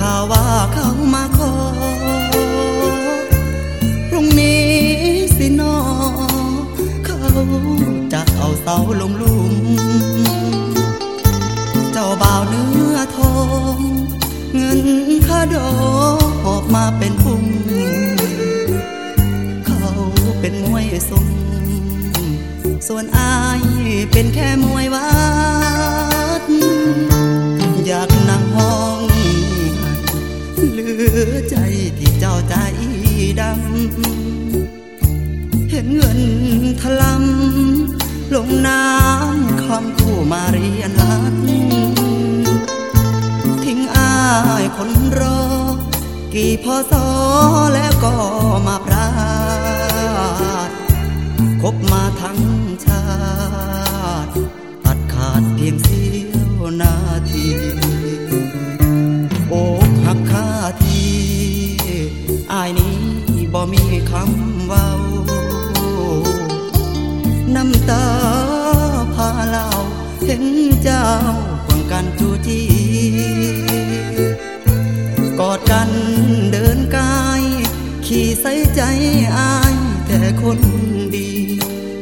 ข่าวว่าเขามาขอพรุ่งนี้สินอเขาจะเอาเสาลงหลุม เจ้าบ่าวเนื้อทอง เงินค่าดอกออกมาเป็นพุ่มเขาเป็นมวยสมส่วนอายเป็นแค่มวยวัด เหลือใจที่เจ้าใจดำ เห็นเงินทะลำลงน้ำคำคู่มาเรียนรัดทิ้งอายคนรอ กี่พอสอแล้วก็มาพลาดคบมาทั้งชาติ ตัดขาดเพียงเสี้ยวนาที อายนี้บ่มีคำเว้า น้ำตาพาเล่าเห็นเจ้าควงกันจูจีกอดกันเดินกาย ขี่ใส่ใจอายแต่คนดี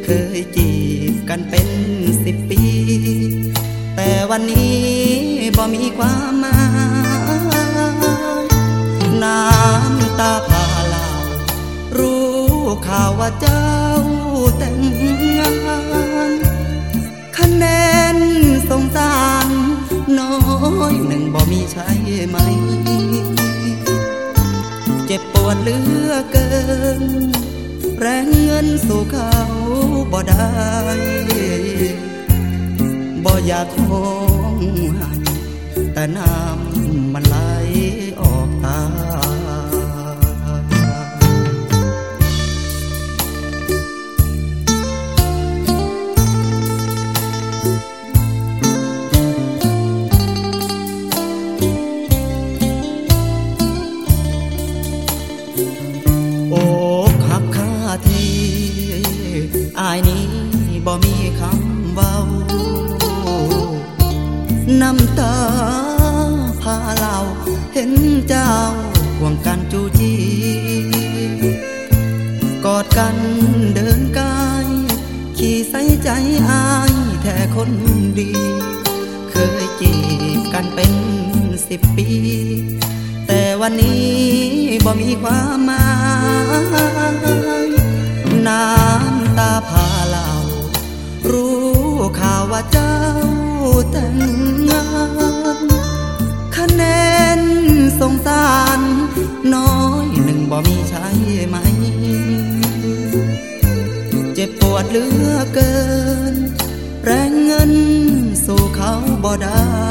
เคยจีบกันเป็นสิบปี แต่วันนี้บ่มีความหมาย น้ำตาพาลารู้ข่าวว่าเจ้าแต่งงานคะแนนสงสารน้อยหนึ่งบ่มีใช่ไหม เจ็บปวดเหลือเกิน แรงเงินสู่เขาบ่ได้บ่อยากห้องให้แต่น้ำมันไหล บ่มีคำเว้าน้ำตาพาเลาเห็นเจ้าห่วงกันจูจีกอดกันเดินกาย ขี่ใส่ใจอายแท้คนดี เคยจีบกันเป็นสิบปี แต่วันนี้บ่มีความหมายน้ำตาพลา รู้ข่าวว่าเจ้าแต่งงานคะแนนสงสารน้อยหนึ่งบ่มีใช่ไหม เจ็บปวดเหลือเกิน แรงเงินสู่เขาบ่ได้